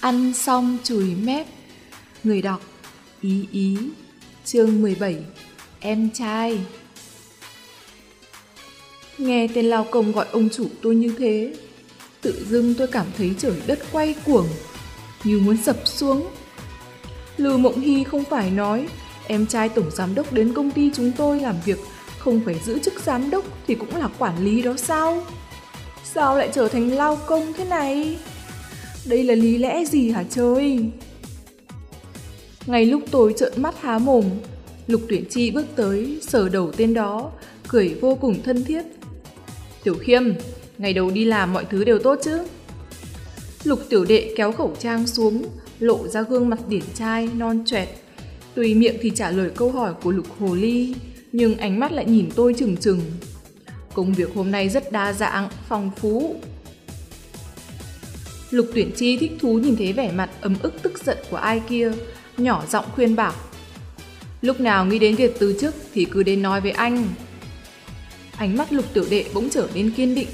Ăn xong chùi mép. Người đọc, Ý ý, Chương 17 Em trai. Nghe tên lao công gọi ông chủ tôi như thế, Tự dưng tôi cảm thấy trời đất quay cuồng, Như muốn sập xuống. Lưu Mộng Hy không phải nói, Em trai tổng giám đốc đến công ty chúng tôi làm việc, Không phải giữ chức giám đốc Thì cũng là quản lý đó sao? Sao lại trở thành lao công thế này? Đây là lý lẽ gì hả trời? Ngay lúc tôi trợn mắt há mồm Lục tuyển chi bước tới Sờ đầu tên đó Cười vô cùng thân thiết. Tiểu khiêm Ngày đầu đi làm mọi thứ đều tốt chứ? Lục tiểu đệ kéo khẩu trang xuống Lộ ra gương mặt điển trai non trẻ Tuy miệng thì trả lời câu hỏi của Lục Hồ Ly Nhưng ánh mắt lại nhìn tôi chừng chừng Công việc hôm nay rất đa dạng, phong phú. Lục tuyển chi thích thú nhìn thấy vẻ mặt ấm ức tức giận của ai kia, Nhỏ giọng khuyên bảo. Lúc nào nghĩ đến việc từ chức thì cứ đến nói với anh. Ánh mắt lục tiểu đệ bỗng trở nên kiên định.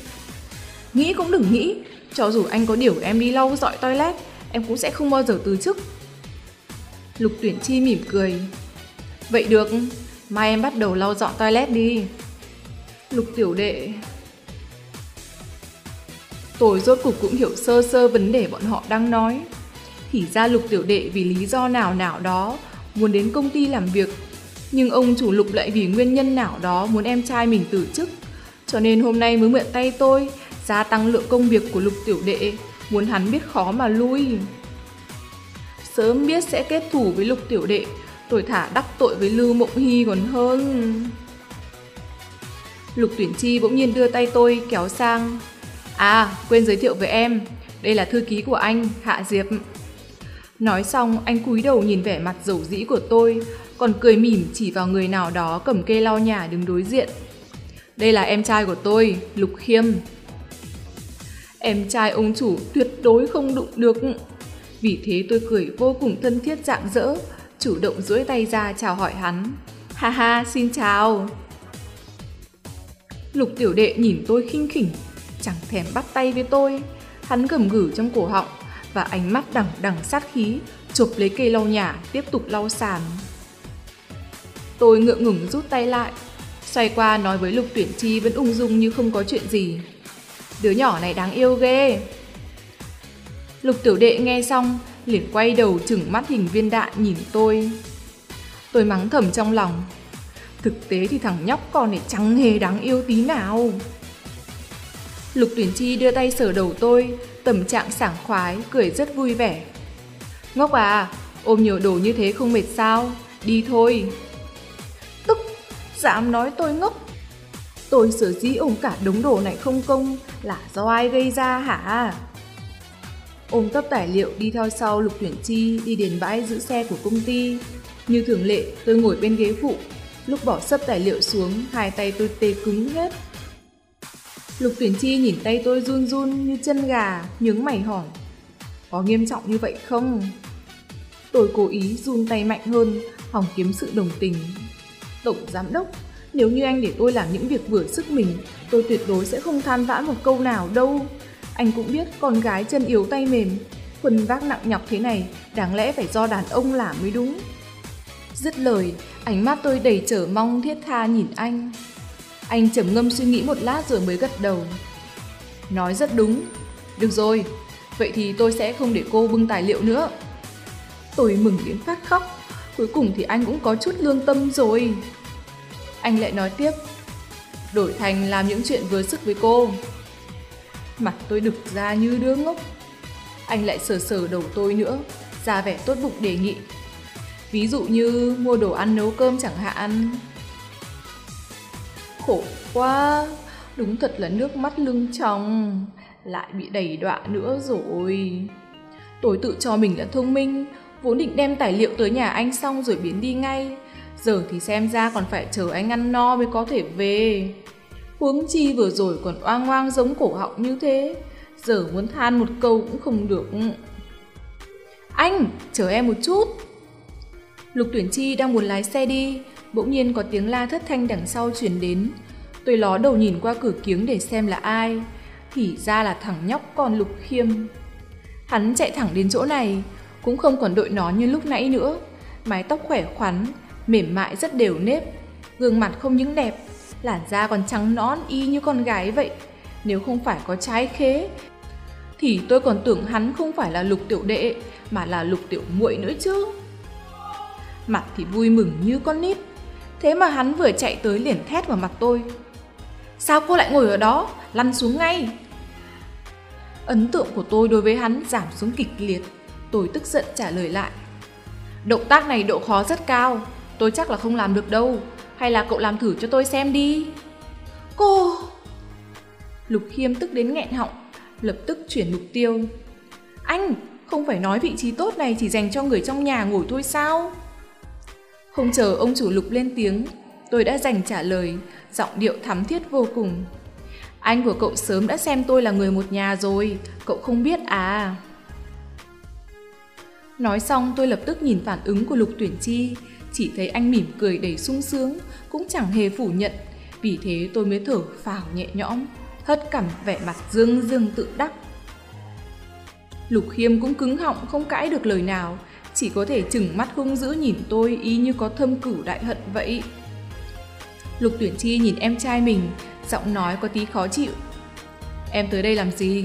Nghĩ cũng đừng nghĩ, Cho dù anh có điều em đi lau dọi toilet, Em cũng sẽ không bao giờ từ chức. Lục tuyển chi mỉm cười. Vậy được, Mai em bắt đầu lau dọn toilet đi. Lục tiểu đệ Tôi rốt cuộc cũng hiểu sơ sơ vấn đề bọn họ đang nói. Thì ra lục tiểu đệ vì lý do nào nào đó Muốn đến công ty làm việc, Nhưng ông chủ lục lại vì nguyên nhân nào đó Muốn em trai mình từ chức. Cho nên hôm nay mới mượn tay tôi, Gia tăng lượng công việc của lục tiểu đệ, Muốn hắn biết khó mà lui. Sớm biết sẽ kết thủ với lục tiểu đệ, Tôi thả đắc tội với Lưu Mộng Hy còn hơn. Lục tuyển chi bỗng nhiên đưa tay tôi kéo sang. À quên giới thiệu với em Đây là thư ký của anh Hạ Diệp. Nói xong anh cúi đầu nhìn vẻ mặt dầu dĩ của tôi Còn cười mỉm chỉ vào người nào đó cầm cây lau nhà đứng đối diện. Đây là em trai của tôi Lục Khiêm. Em trai ông chủ tuyệt đối không đụng được. Vì thế tôi cười vô cùng thân thiết dạng dỡ Chủ động duỗi tay ra chào hỏi hắn. Ha ha xin chào. Lục tiểu đệ nhìn tôi khinh khỉnh, chẳng thèm bắt tay với tôi. Hắn gầm gử trong cổ họng và ánh mắt đằng đằng sát khí, chụp lấy cây lau nhà, tiếp tục lau sàn. Tôi ngượng ngừng rút tay lại, xoay qua nói với Lục Tuyển Chi vẫn ung dung như không có chuyện gì. Đứa nhỏ này đáng yêu ghê. Lục tiểu đệ nghe xong, liền quay đầu chừng mắt hình viên đạn nhìn tôi. Tôi mắng thầm trong lòng, Thực tế thì thằng nhóc con này chẳng hề đáng yêu tí nào. Lục tuyển chi đưa tay sờ đầu tôi, tầm trạng sảng khoái, cười rất vui vẻ. Ngốc à, ôm nhiều đồ như thế không mệt sao? Đi thôi. Tức, dám nói tôi ngốc. Tôi sở dĩ ôm cả đống đồ này không công là do ai gây ra hả? Ôm tấp tài liệu đi theo sau lục tuyển chi đi đến bãi giữ xe của công ty. Như thường lệ, tôi ngồi bên ghế phụ, Lúc bỏ sấp tài liệu xuống, hai tay tôi tê cứng hết. Lục tuyển chi nhìn tay tôi run run như chân gà, nhướng mày hỏi. Có nghiêm trọng như vậy không? Tôi cố ý run tay mạnh hơn, hòng kiếm sự đồng tình. Tổng giám đốc, nếu như anh để tôi làm những việc vừa sức mình, tôi tuyệt đối sẽ không than vãn một câu nào đâu. Anh cũng biết con gái chân yếu tay mềm, quần vác nặng nhọc thế này, đáng lẽ phải do đàn ông làm mới đúng. Dứt lời, ánh mắt tôi đầy trở mong thiết tha nhìn anh. Anh trầm ngâm suy nghĩ một lát rồi mới gật đầu. Nói rất đúng. Được rồi, vậy thì tôi sẽ không để cô bưng tài liệu nữa. Tôi mừng đến phát khóc, cuối cùng thì anh cũng có chút lương tâm rồi. Anh lại nói tiếp, đổi thành làm những chuyện vừa sức với cô. Mặt tôi đực ra như đứa ngốc. Anh lại sờ sờ đầu tôi nữa, ra vẻ tốt bụng đề nghị. Ví dụ như mua đồ ăn nấu cơm chẳng hạn. Khổ quá, đúng thật là nước mắt lưng tròng, lại bị đẩy đọa nữa rồi. Tôi tự cho mình là thông minh, vốn định đem tài liệu tới nhà anh xong rồi biến đi ngay. Giờ thì xem ra còn phải chờ anh ăn no mới có thể về. Huống chi vừa rồi còn oang oang giống cổ họng như thế. Giờ muốn than một câu cũng không được. Anh, chờ em một chút. Lục Tuyển Chi đang muốn lái xe đi, bỗng nhiên có tiếng la thất thanh đằng sau truyền đến. Tôi ló đầu nhìn qua cửa kiếng để xem là ai. Thì ra là thằng nhóc con Lục Khiêm. Hắn chạy thẳng đến chỗ này, cũng không còn đội nó như lúc nãy nữa. Mái tóc khỏe khoắn, mềm mại rất đều nếp, gương mặt không những đẹp, làn da còn trắng nõn y như con gái vậy. Nếu không phải có trái khế, thì tôi còn tưởng hắn không phải là lục tiểu đệ, mà là lục tiểu muội nữa chứ. Mặt thì vui mừng như con nít, thế mà hắn vừa chạy tới liền thét vào mặt tôi. Sao cô lại ngồi ở đó, lăn xuống ngay. Ấn tượng của tôi đối với hắn giảm xuống kịch liệt, tôi tức giận trả lời lại. Động tác này độ khó rất cao, tôi chắc là không làm được đâu, hay là cậu làm thử cho tôi xem đi. Cô... Lục Khiêm tức đến nghẹn họng, lập tức chuyển mục tiêu. Anh, không phải nói vị trí tốt này chỉ dành cho người trong nhà ngồi thôi sao? Không chờ ông chủ Lục lên tiếng, tôi đã dành trả lời, giọng điệu thắm thiết vô cùng. Anh của cậu sớm đã xem tôi là người một nhà rồi, cậu không biết à? Nói xong tôi lập tức nhìn phản ứng của Lục Tuyển Chi, chỉ thấy anh mỉm cười đầy sung sướng, cũng chẳng hề phủ nhận, vì thế tôi mới thở phào nhẹ nhõm, hất cằm vẻ mặt dương dương tự đắc. Lục Khiêm cũng cứng họng không cãi được lời nào, chỉ có thể chừng mắt hung dữ nhìn tôi y như có thâm cửu đại hận vậy. Lục Tuyển Chi nhìn em trai mình, giọng nói có tí khó chịu. Em tới đây làm gì?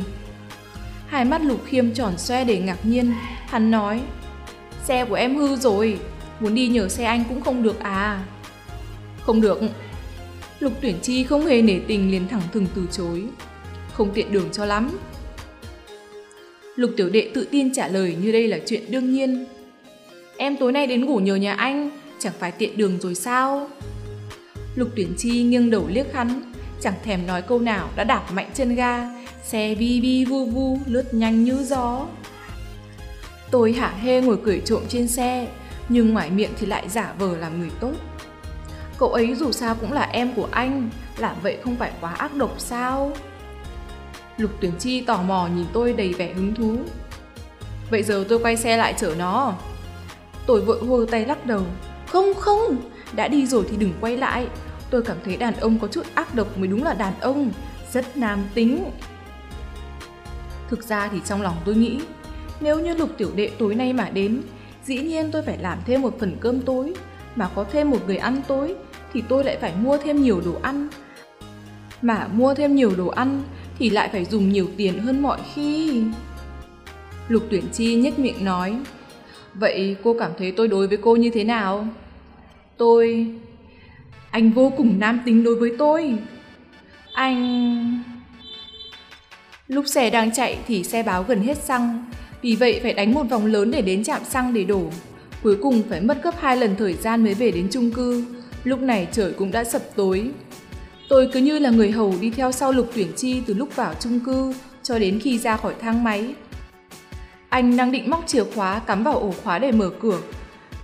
Hai mắt Lục Khiêm tròn xoe để ngạc nhiên, hắn nói. Xe của em hư rồi, muốn đi nhờ xe anh cũng không được à. Không được. Lục Tuyển Chi không hề nể tình liền thẳng thừng từ chối. Không tiện đường cho lắm. Lục Tiểu Đệ tự tin trả lời như đây là chuyện đương nhiên. Em tối nay đến ngủ nhờ nhà anh, chẳng phải tiện đường rồi sao? Lục Tuyển Chi nghiêng đầu liếc hắn, chẳng thèm nói câu nào đã đạp mạnh chân ga, xe vi vi vu vu lướt nhanh như gió. Tôi hả hê ngồi cười trộm trên xe, nhưng ngoài miệng thì lại giả vờ làm người tốt. Cậu ấy dù sao cũng là em của anh, làm vậy không phải quá ác độc sao? Lục Tuyển Chi tò mò nhìn tôi đầy vẻ hứng thú. Vậy giờ tôi quay xe lại chở nó. Tôi vội hô tay lắc đầu. Không không, đã đi rồi thì đừng quay lại. Tôi cảm thấy đàn ông có chút ác độc mới đúng là đàn ông, rất nam tính. Thực ra thì trong lòng tôi nghĩ, nếu như lục tiểu đệ tối nay mà đến, dĩ nhiên tôi phải làm thêm một phần cơm tối, mà có thêm một người ăn tối, thì tôi lại phải mua thêm nhiều đồ ăn. Mà mua thêm nhiều đồ ăn thì lại phải dùng nhiều tiền hơn mọi khi. Lục tuyển chi nhếch miệng nói, vậy cô cảm thấy tôi đối với cô như thế nào? Tôi... Anh vô cùng nam tính đối với tôi. Anh... Lúc xe đang chạy thì xe báo gần hết xăng, vì vậy phải đánh một vòng lớn để đến trạm xăng để đổ. Cuối cùng phải mất gấp hai lần thời gian mới về đến chung cư. Lúc này trời cũng đã sập tối. Tôi cứ như là người hầu đi theo sau lục tuyển chi từ lúc vào chung cư cho đến khi ra khỏi thang máy. Anh đang định móc chìa khóa cắm vào ổ khóa để mở cửa.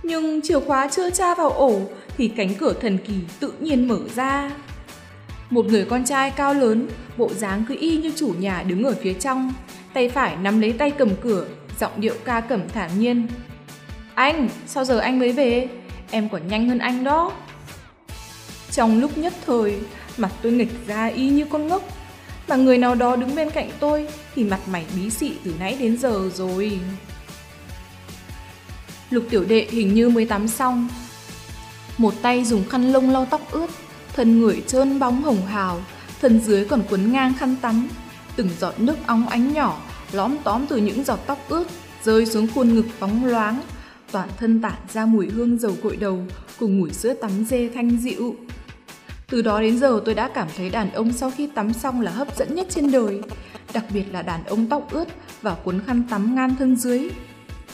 Nhưng chìa khóa chưa tra vào ổ thì cánh cửa thần kỳ tự nhiên mở ra. Một người con trai cao lớn, bộ dáng cứ y như chủ nhà đứng ở phía trong, tay phải nắm lấy tay cầm cửa, giọng điệu ca cẩm thản nhiên. Anh, sao giờ anh mới về? Em còn nhanh hơn anh đó. Trong lúc nhất thời, mặt tôi nghịch ra y như con ngốc. Mà người nào đó đứng bên cạnh tôi thì mặt mày bí xị từ nãy đến giờ rồi. Lục tiểu đệ hình như mới tắm xong. Một tay dùng khăn lông lau tóc ướt, thân người trơn bóng hồng hào, thân dưới còn quấn ngang khăn tắm. Từng giọt nước óng ánh nhỏ, lõm tóm từ những giọt tóc ướt, rơi xuống khuôn ngực phóng loáng. Toàn thân tản ra mùi hương dầu gội đầu cùng mùi sữa tắm dê thanh dịu. Từ đó đến giờ tôi đã cảm thấy đàn ông sau khi tắm xong là hấp dẫn nhất trên đời, đặc biệt là đàn ông tóc ướt và cuốn khăn tắm ngang thân dưới.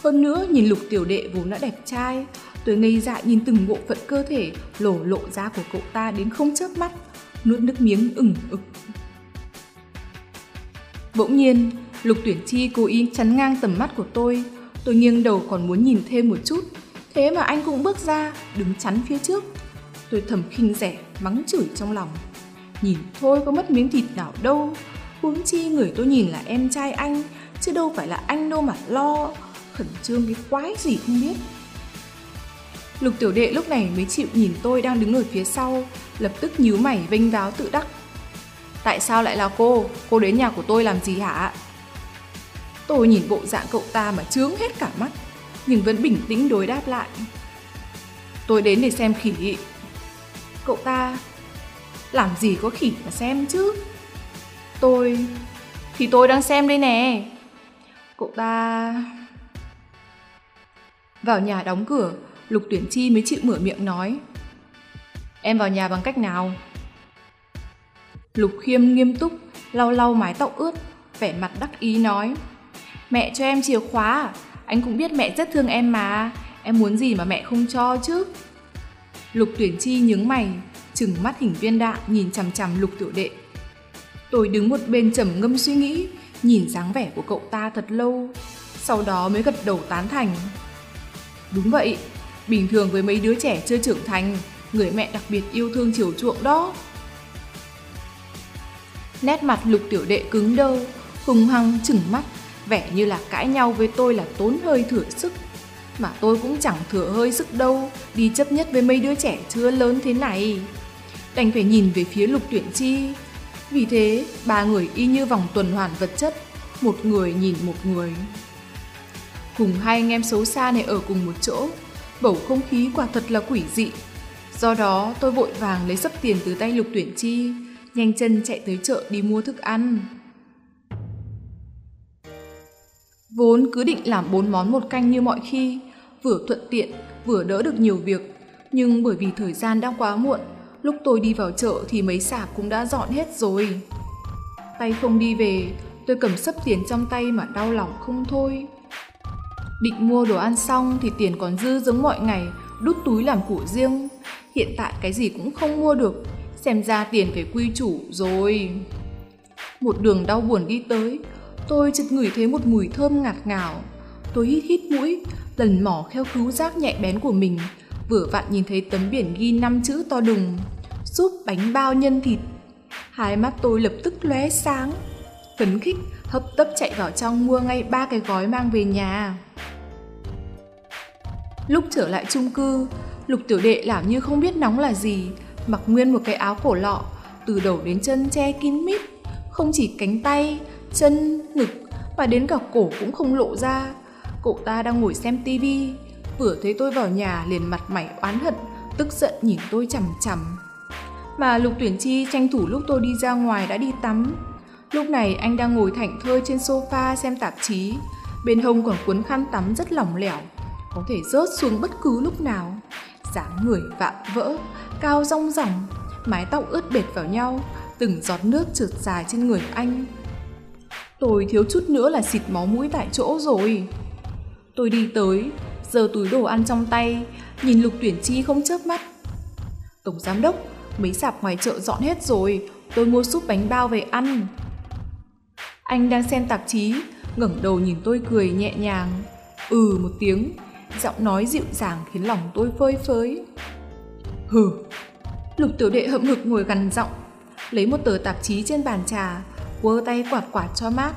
Hơn nữa, nhìn lục tiểu đệ vốn đã đẹp trai, tôi ngây dại nhìn từng bộ phận cơ thể lổ lộ ra của cậu ta đến không chớp mắt, nuốt nước miếng ửng ực. Bỗng nhiên, lục tuyển chi cố ý chắn ngang tầm mắt của tôi, tôi nghiêng đầu còn muốn nhìn thêm một chút, thế mà anh cũng bước ra, đứng chắn phía trước. Tôi thầm khinh rẻ, mắng chửi trong lòng. Nhìn thôi có mất miếng thịt nào đâu, huống chi người tôi nhìn là em trai anh, chứ đâu phải là anh đâu mà lo, khẩn trương cái quái gì không biết. Lục tiểu đệ lúc này mới chịu nhìn tôi đang đứng ở phía sau, lập tức nhíu mày vênh váo tự đắc. Tại sao lại là cô? Cô đến nhà của tôi làm gì hả? Tôi nhìn bộ dạng cậu ta mà chướng hết cả mắt, nhưng vẫn bình tĩnh đối đáp lại. Tôi đến để xem khỉ. Cậu ta, làm gì có khỉ mà xem chứ? Tôi, thì tôi đang xem đây nè. Cậu ta... Vào nhà đóng cửa, Lục Tuyển Chi mới chịu mở miệng nói. Em vào nhà bằng cách nào? Lục Khiêm nghiêm túc, lau lau mái tóc ướt, vẻ mặt đắc ý nói. Mẹ cho em chìa khóa, anh cũng biết mẹ rất thương em mà, em muốn gì mà mẹ không cho chứ. Lục Tuyển Chi nhướng mày, chừng mắt hình viên đạn nhìn chằm chằm Lục Tiểu Đệ. Tôi đứng một bên trầm ngâm suy nghĩ, nhìn dáng vẻ của cậu ta thật lâu, sau đó mới gật đầu tán thành. Đúng vậy, bình thường với mấy đứa trẻ chưa trưởng thành, người mẹ đặc biệt yêu thương chiều chuộng đó. Nét mặt lục tiểu đệ cứng đơ, hùng hăng chừng mắt, vẻ như là cãi nhau với tôi là tốn hơi thừa sức. Mà tôi cũng chẳng thừa hơi sức đâu, đi chấp nhất với mấy đứa trẻ chưa lớn thế này. Đành phải nhìn về phía lục tuyển chi. Vì thế, ba người y như vòng tuần hoàn vật chất, một người nhìn một người. Cùng hai anh em xấu xa này ở cùng một chỗ, bầu không khí quả thật là quỷ dị. Do đó, tôi vội vàng lấy sấp tiền từ tay lục tuyển chi, nhanh chân chạy tới chợ đi mua thức ăn. Vốn cứ định làm bốn món một canh như mọi khi, vừa thuận tiện, vừa đỡ được nhiều việc. Nhưng bởi vì thời gian đã quá muộn, lúc tôi đi vào chợ thì mấy sạp cũng đã dọn hết rồi. Tay không đi về, tôi cầm sấp tiền trong tay mà đau lòng không thôi. Định mua đồ ăn xong thì tiền còn dư giống mọi ngày, đút túi làm của riêng. Hiện tại cái gì cũng không mua được, xem ra tiền phải quy chủ rồi. Một đường đau buồn đi tới, tôi chợt ngửi thấy một mùi thơm ngạt ngào. Tôi hít hít mũi, lần mỏ kheo cứu giác nhạy bén của mình, vừa vặn nhìn thấy tấm biển ghi năm chữ to đùng, súp bánh bao nhân thịt. Hai mắt tôi lập tức lóe sáng, phấn khích, hấp tấp chạy vào trong mua ngay ba cái gói mang về nhà. Lúc trở lại chung cư, Lục Tiểu Đệ làm như không biết nóng là gì, mặc nguyên một cái áo cổ lọ, từ đầu đến chân che kín mít, không chỉ cánh tay, chân, ngực mà đến cả cổ cũng không lộ ra. Cậu ta đang ngồi xem tivi, vừa thấy tôi vào nhà liền mặt mày oán hận, tức giận nhìn tôi chằm chằm. Mà Lục Tuyển Chi tranh thủ lúc tôi đi ra ngoài đã đi tắm. Lúc này anh đang ngồi thảnh thơi trên sofa xem tạp chí, bên hông còn cuốn khăn tắm rất lỏng lẻo, có thể rớt xuống bất cứ lúc nào. dáng người vạm vỡ, cao rong ròng, mái tóc ướt bệt vào nhau, từng giọt nước trượt dài trên người anh. Tôi thiếu chút nữa là xịt máu mũi tại chỗ rồi. Tôi đi tới, giơ túi đồ ăn trong tay, nhìn Lục Tuyển Chi không chớp mắt. Tổng giám đốc, mấy sạp ngoài chợ dọn hết rồi, tôi mua súp bánh bao về ăn. Anh đang xem tạp chí, ngẩng đầu nhìn tôi cười nhẹ nhàng. Ừ một tiếng, giọng nói dịu dàng khiến lòng tôi phơi phới. Hừ, lục tiểu đệ hậm hực ngồi gần giọng, lấy một tờ tạp chí trên bàn trà, quơ tay quạt quạt cho mát.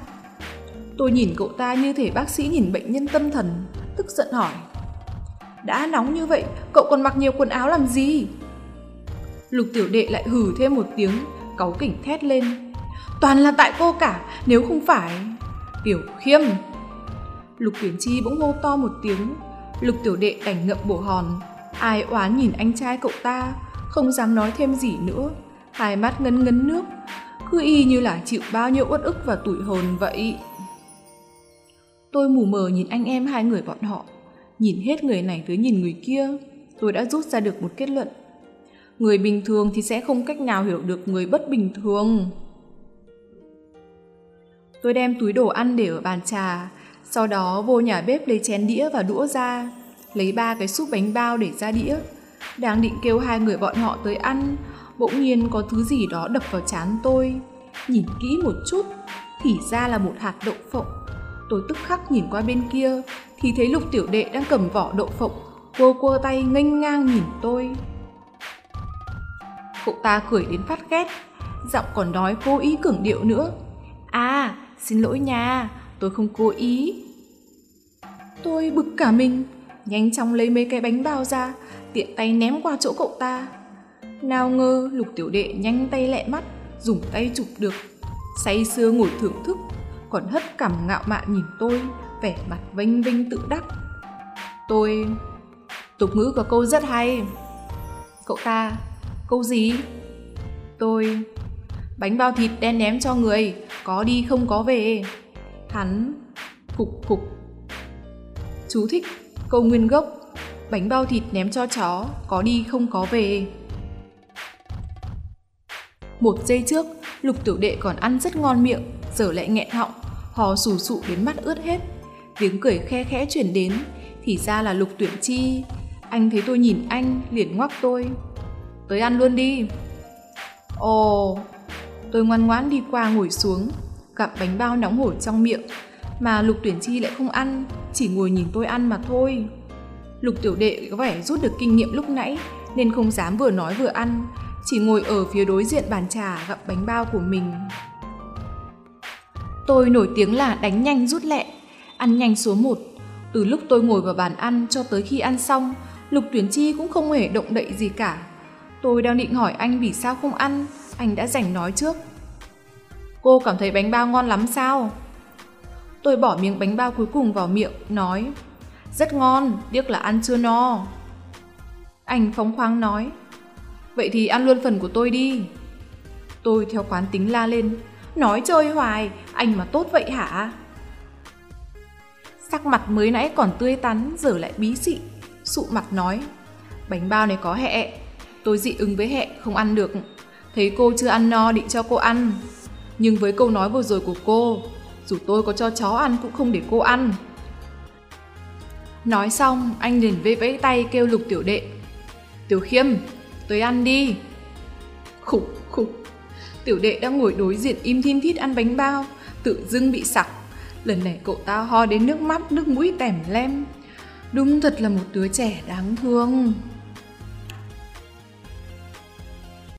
Tôi nhìn cậu ta như thể bác sĩ nhìn bệnh nhân tâm thần, tức giận hỏi. Đã nóng như vậy, cậu còn mặc nhiều quần áo làm gì? Lục tiểu đệ lại hừ thêm một tiếng, cáu kỉnh thét lên. Toàn là tại cô cả, nếu không phải... Tiểu khiêm! Lục tuyển chi bỗng hô to một tiếng, Lục tiểu đệ đành ngậm bổ hòn. Ai oán nhìn anh trai cậu ta, không dám nói thêm gì nữa. Hai mắt ngấn ngấn nước, cứ y như là chịu bao nhiêu uất ức và tủi hồn vậy. Tôi mù mờ nhìn anh em hai người bọn họ, nhìn hết người này tới nhìn người kia, tôi đã rút ra được một kết luận. Người bình thường thì sẽ không cách nào hiểu được người bất bình thường. Tôi đem túi đồ ăn để ở bàn trà, sau đó vô nhà bếp lấy chén đĩa và đũa ra, lấy ba cái súp bánh bao để ra đĩa. Đang định kêu hai người bọn họ tới ăn, bỗng nhiên có thứ gì đó đập vào chán tôi. Nhìn kỹ một chút, thì ra là một hạt đậu phộng. Tôi tức khắc nhìn qua bên kia, thì thấy lục tiểu đệ đang cầm vỏ đậu phộng, cô cua tay nghênh ngang nhìn tôi. Cậu ta cười đến phát ghét, giọng còn nói cố ý cường điệu nữa. À, xin lỗi nha, tôi không cố ý. Tôi bực cả mình, nhanh chóng lấy mấy cái bánh bao ra, tiện tay ném qua chỗ cậu ta. Nào ngờ lục tiểu đệ nhanh tay lẹ mắt, dùng tay chụp được. Say sưa ngồi thưởng thức, còn hất cằm ngạo mạn nhìn tôi, vẻ mặt vinh vinh tự đắc. Tôi... Tục ngữ có câu rất hay. Cậu ta... Câu gì? Tôi... Bánh bao thịt đen ném cho người, có đi không có về. Hắn... cục cục. Chú thích câu nguyên gốc bánh bao thịt ném cho chó, có đi không có về. Một giây trước, lục tiểu đệ còn ăn rất ngon miệng, giờ lại nghẹn họng, hò sù sụ đến mắt ướt hết. Tiếng cười khe khẽ chuyển đến, thì ra là lục tuyển chi. Anh thấy tôi nhìn anh, liền ngoắc tôi. Tới ăn luôn đi. Ồ, tôi ngoan ngoãn đi qua ngồi xuống, gặp bánh bao nóng hổi trong miệng, mà lục tuyển chi lại không ăn, chỉ ngồi nhìn tôi ăn mà thôi. Lục tiểu đệ có vẻ rút được kinh nghiệm lúc nãy, nên không dám vừa nói vừa ăn, chỉ ngồi ở phía đối diện bàn trà gặp bánh bao của mình. Tôi nổi tiếng là đánh nhanh rút lẹ, ăn nhanh số một. Từ lúc tôi ngồi vào bàn ăn cho tới khi ăn xong, Lục Tuyển Chi cũng không hề động đậy gì cả. Tôi đang định hỏi anh vì sao không ăn, anh đã rảnh nói trước. Cô cảm thấy bánh bao ngon lắm sao? Tôi bỏ miếng bánh bao cuối cùng vào miệng, nói Rất ngon, tiếc là ăn chưa no. Anh phóng khoáng nói Vậy thì ăn luôn phần của tôi đi. Tôi theo quán tính la lên Nói chơi hoài, anh mà tốt vậy hả? Sắc mặt mới nãy còn tươi tắn, giờ lại bí dị. Sụ mặt nói Bánh bao này có hẹ, tôi dị ứng với hẹ, không ăn được. Thấy cô chưa ăn no định cho cô ăn. Nhưng với câu nói vừa rồi của cô, dù tôi có cho chó ăn cũng không để cô ăn. Nói xong, anh liền vẫy vẫy tay kêu lục tiểu đệ. Tiểu khiêm, tới ăn đi. Khục, khục. Tiểu đệ đang ngồi đối diện im thiên thít ăn bánh bao, tự dưng bị sặc. Lần này cậu ta ho đến nước mắt, nước mũi tẻm lem. Đúng thật là một đứa trẻ đáng thương.